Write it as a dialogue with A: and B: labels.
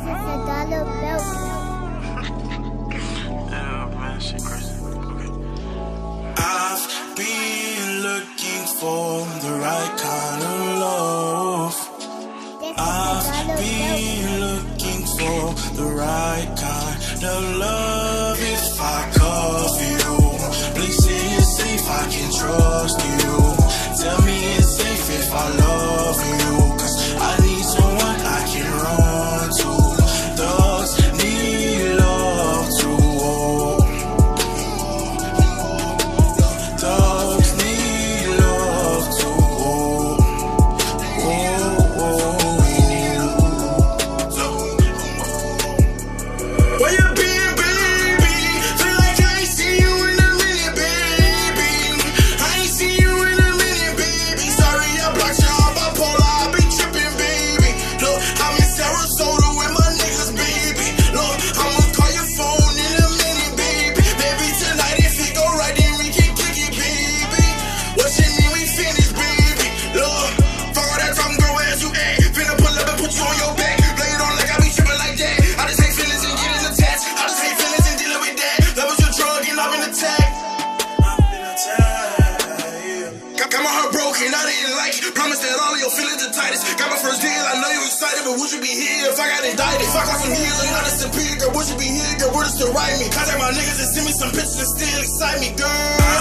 A: This is a dollar bill.
B: Yeah, oh, man, shit crazy. Okay.
C: I've been looking for the right kind of love.
A: This is a
C: I've been looking for the right kind of love. If I Got, my heart broken, I didn't like it. Promise that all of your feelings are tightest. Got my first deal, I know you excited, but would you be here if I got indicted? If I got some heels, you're not a superior, girl, would you be here, girl, would it still write me? Contact my niggas and send me some pictures that still excite me, girl.